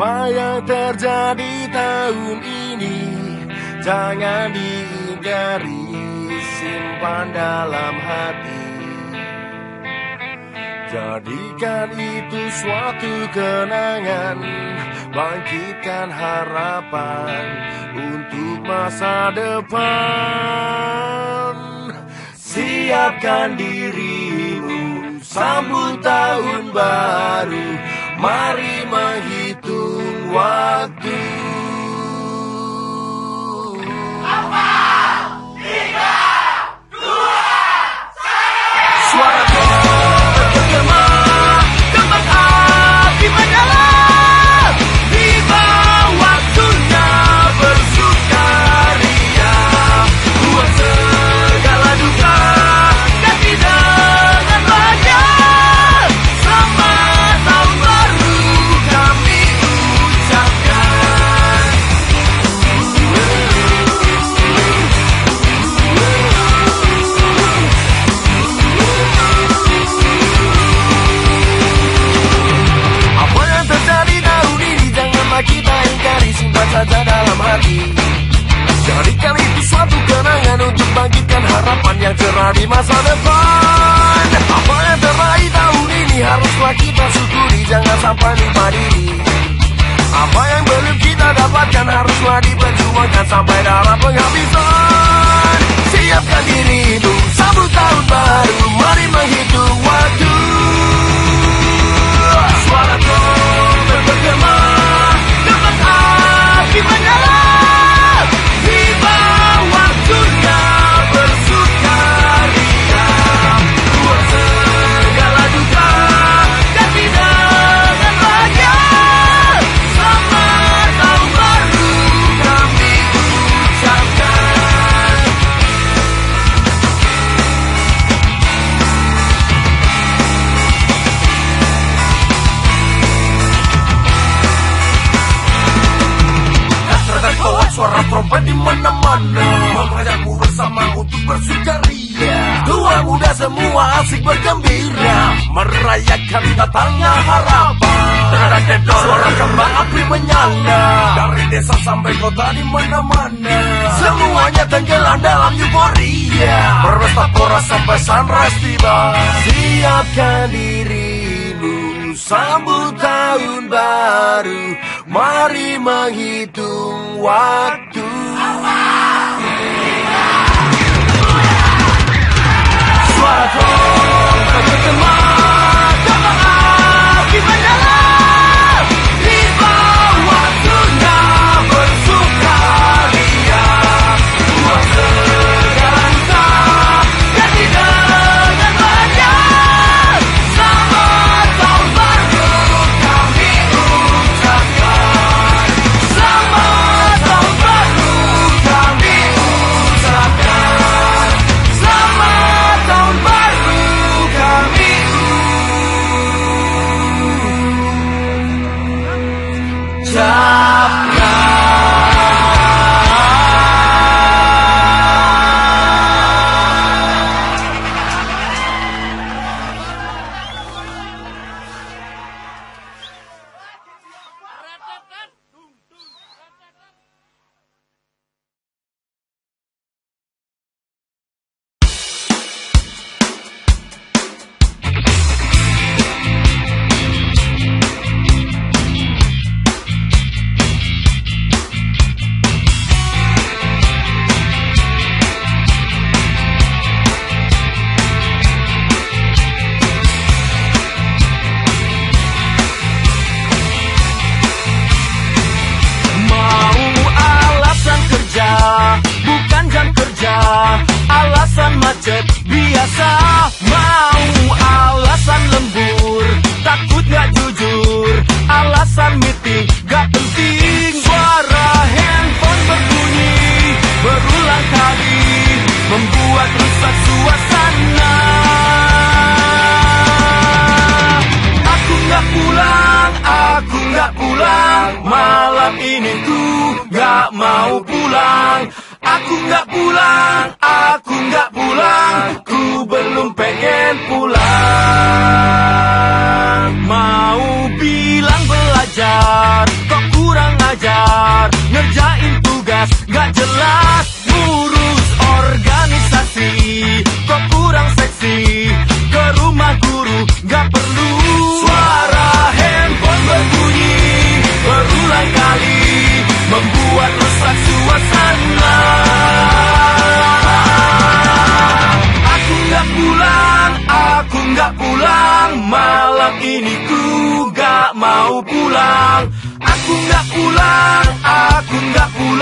Apa yang terjadi tahun ini Jangan diingkari Simpan dalam hati. Jadikan itu suatu kenangan Bangkitkan harapan Untuk masa depan. Siapkan dirimu Sambut tahun baru Mari menghidupkan what do Suara trompet di mana-mana. Mengajakmu bersama untuk bersukaria. Tua muda semua asik bergembira. Merayakan datangnya harapan. Suara kembang api menyala. Dari desa sampai kota di mana-mana. Semuanya tenggelam dalam euforia. Berpesta pora sampai sunrise tiba. Siapkan diri. Sambut tahun baru. Mari menghitung waktu. Suara kau, kau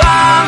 Bye.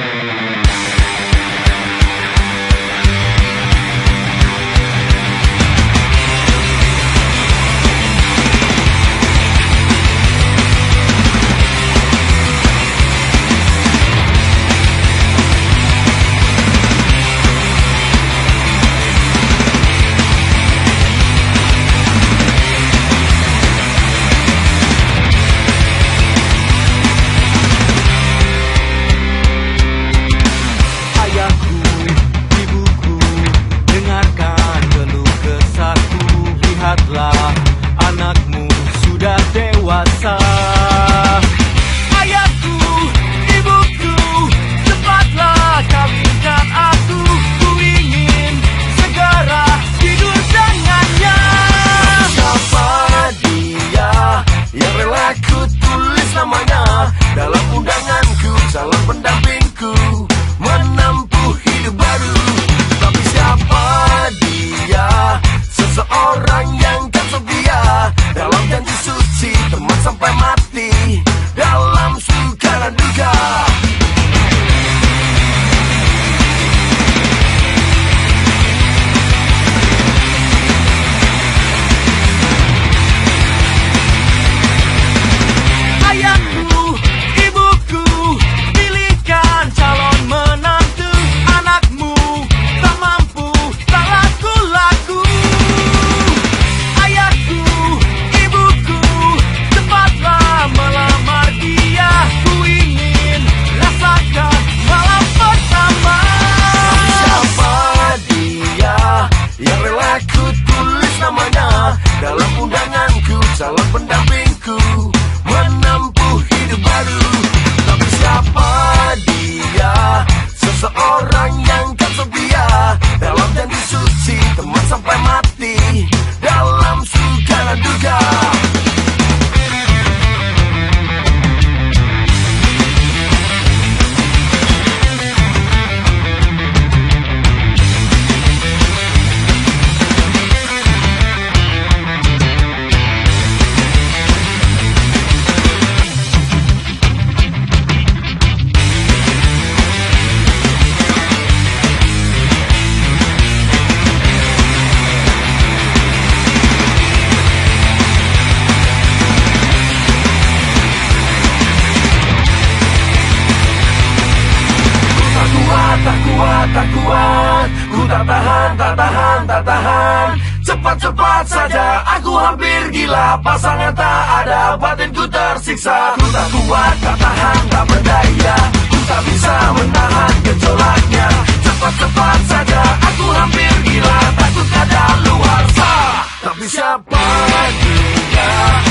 Yeah.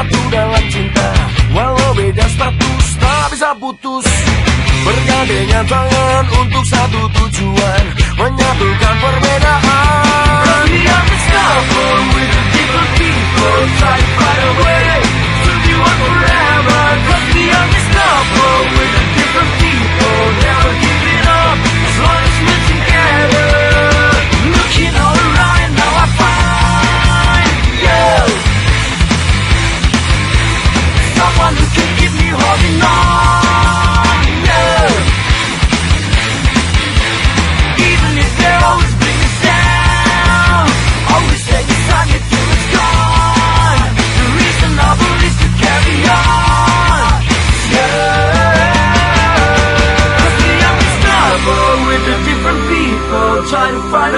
Satu dalam cinta. Walau beda status tak bisa putus. Bergandengan tangan untuk satu tujuan. Menyatukan perbedaan. Running up the scuffle with the different people Try to find a way to be one forever. Running up the scuffle with the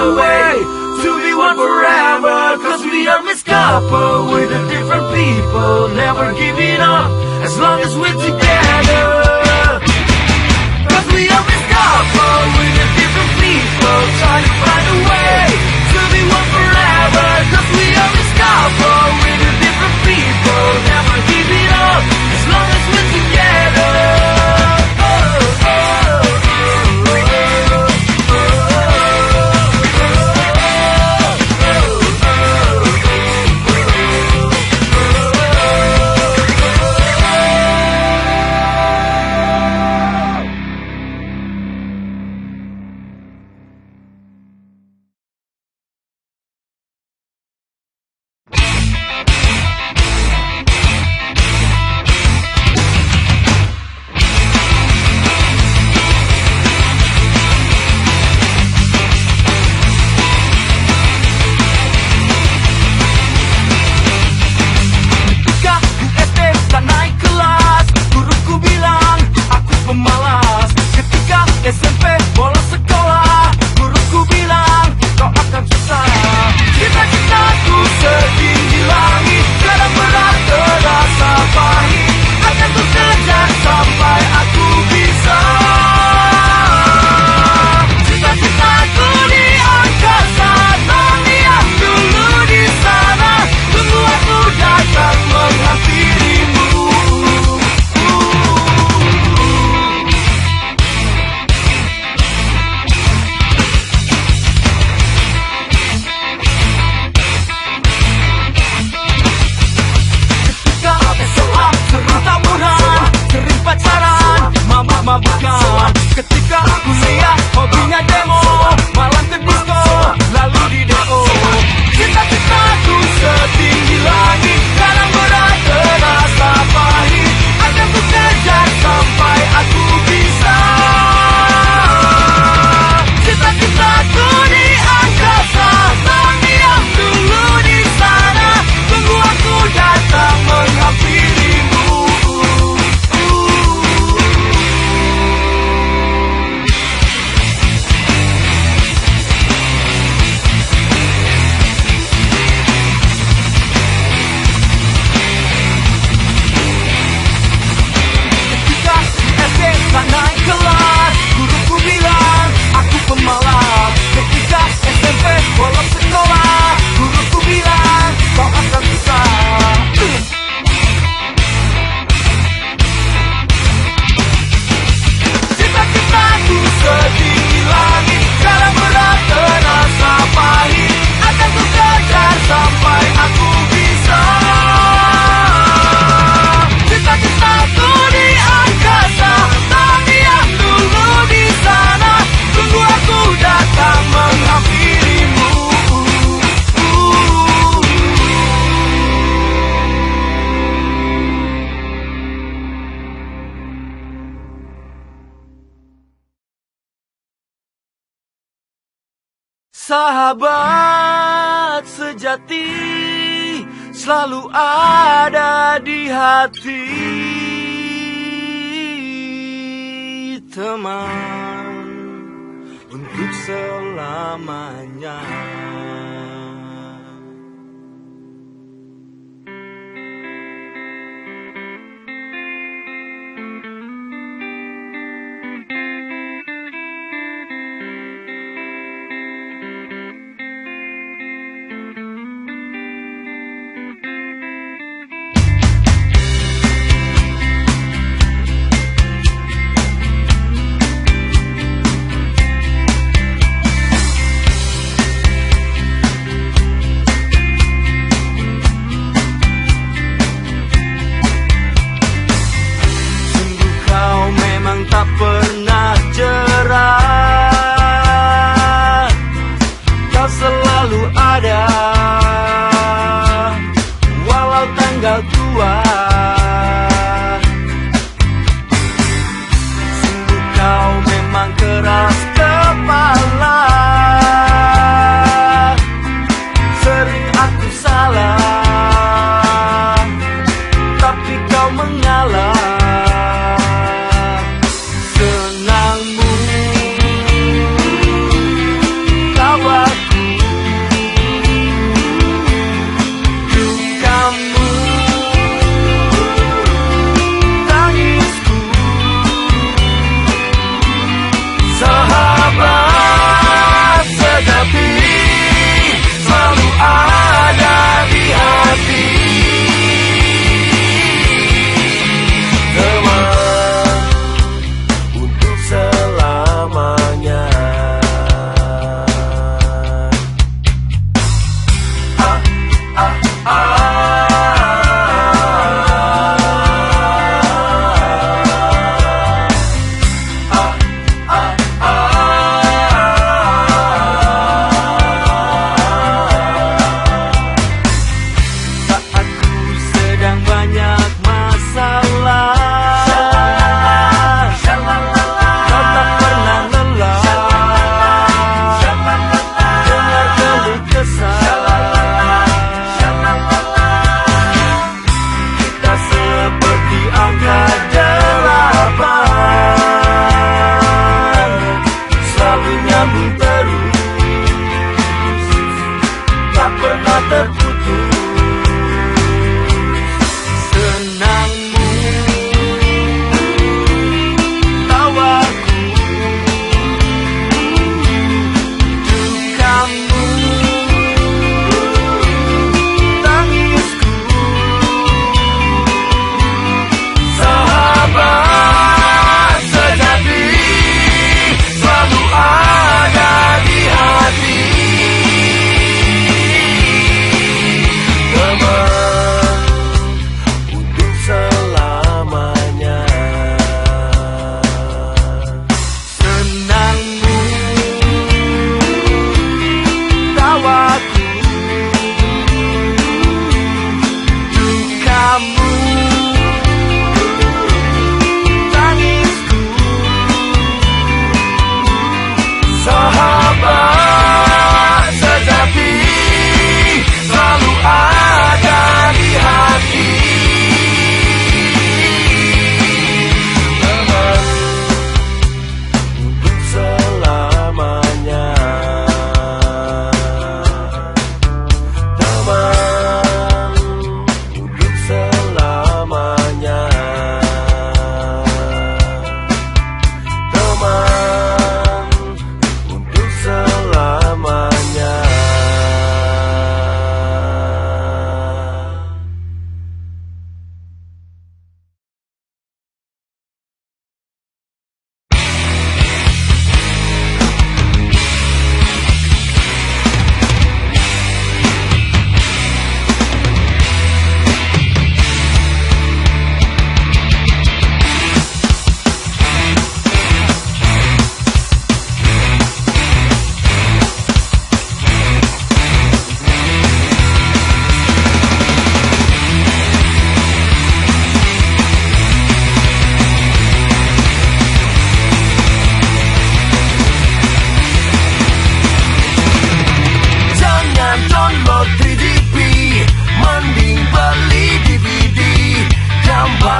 away to be one forever. Cause we are Miss Copper with the different people, never giving up. As long ada di hati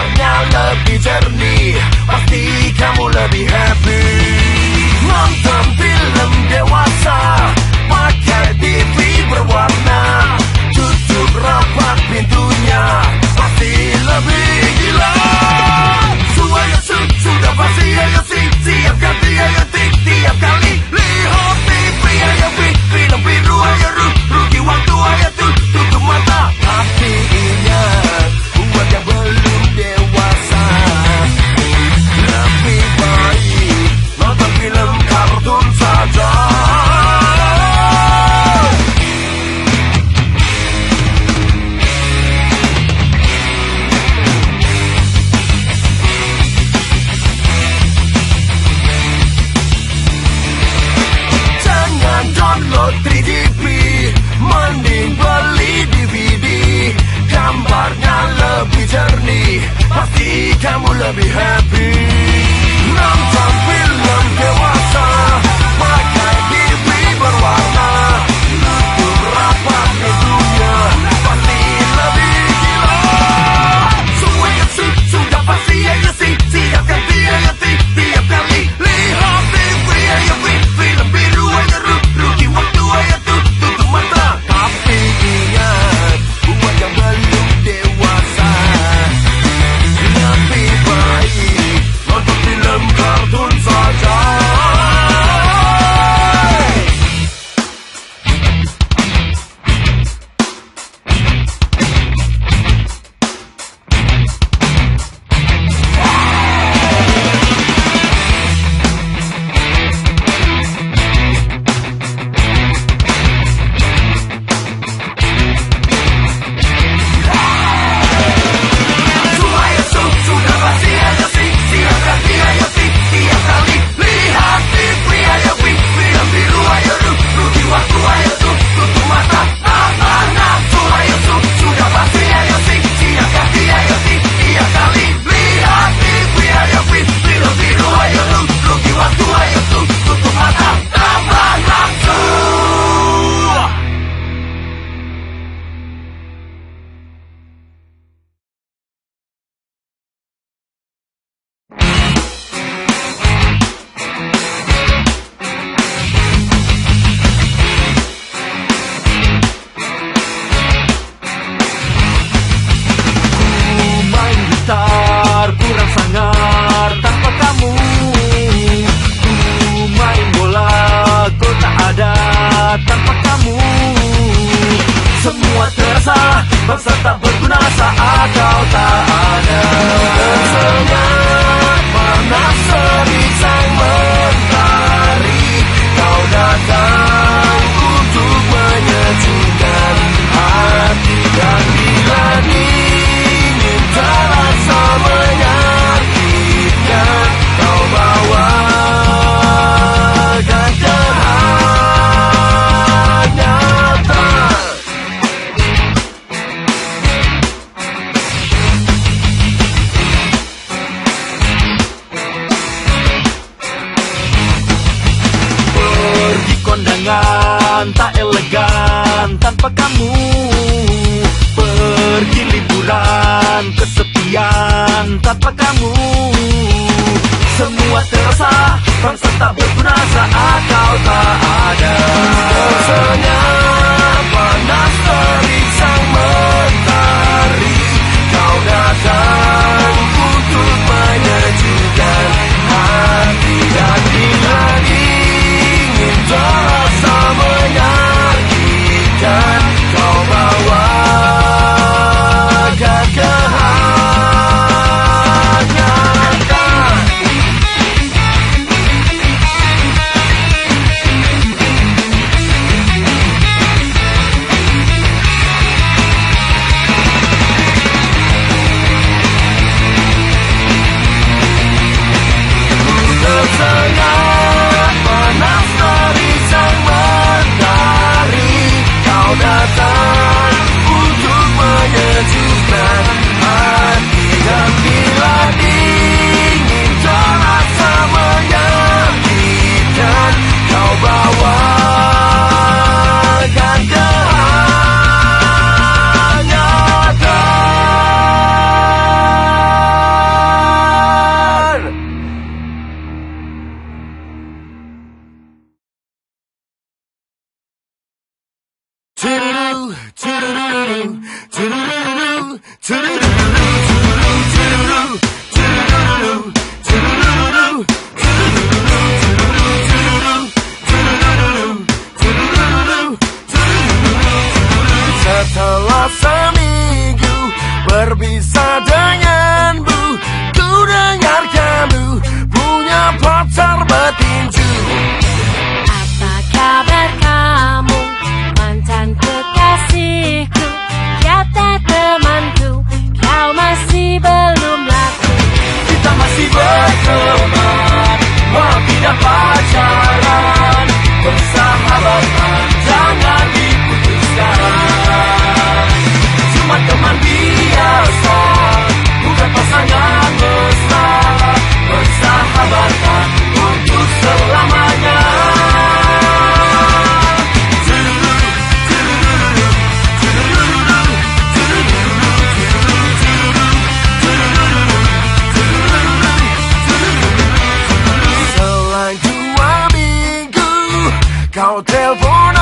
Kamarnya lebih jernih. Pasti kamu lebih happy. Nonton film dewasa. Pakai TV berwarna. Tutup rapat pintunya. Pasti lebih gila. Suara sudah pasti ayo siap-siap ganti ayo tik Tiap kali.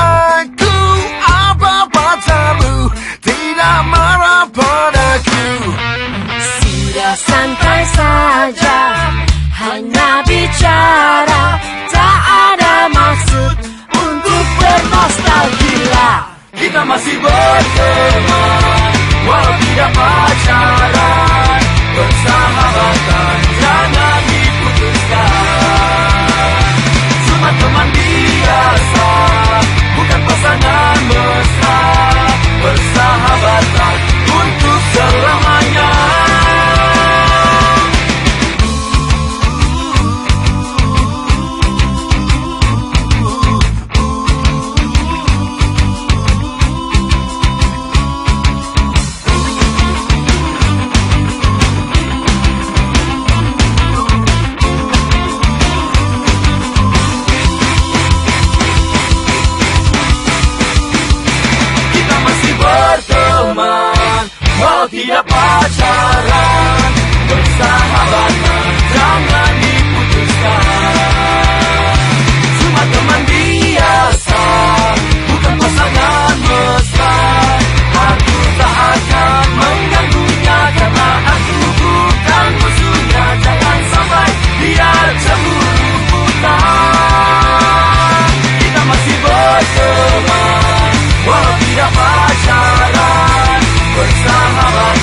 Aku Apa pacarmu Tidak marah padaku Sudah santai saja Hanya bicara Tak ada maksud Untuk bernostalgia. Kita masih berteman Walau tidak pacaran. Bersahabatan Jangan diputuskan. Cuma teman biasa jangan mesra bersahabatlah. Tidak pacaran Bersahabatan Jangan diputuskan. Cuma teman biasa Bukan pasangan mesra Aku tak akan mengganggunya Karena aku bukan musuhnya. Jangan sampai dia cemburu buta Kita masih berteman Walau tidak pacaran kurczę mama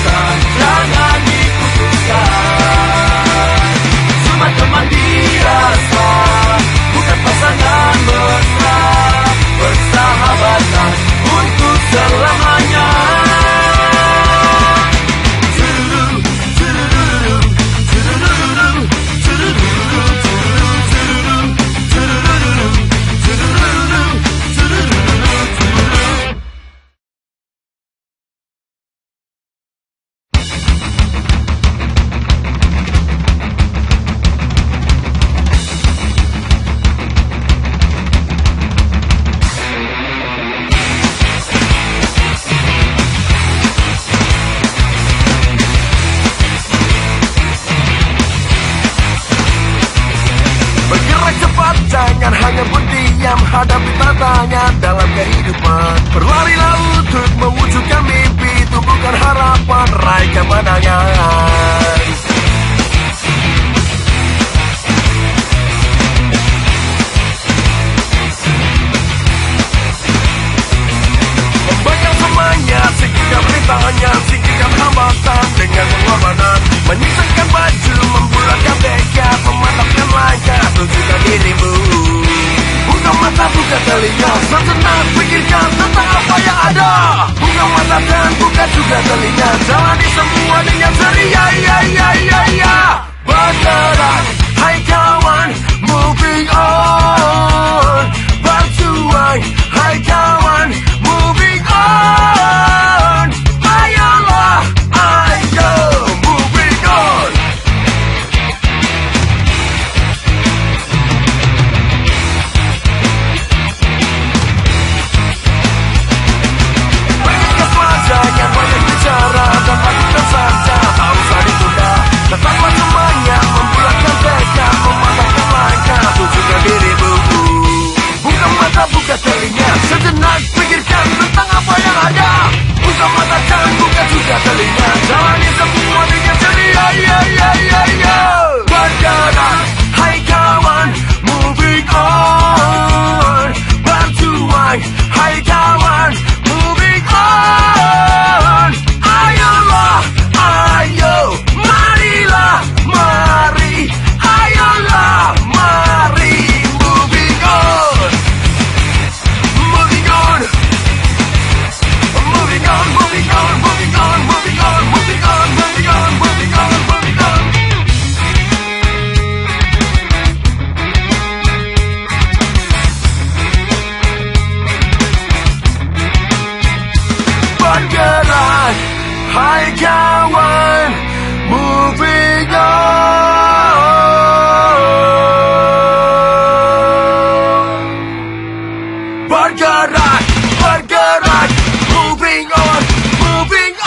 open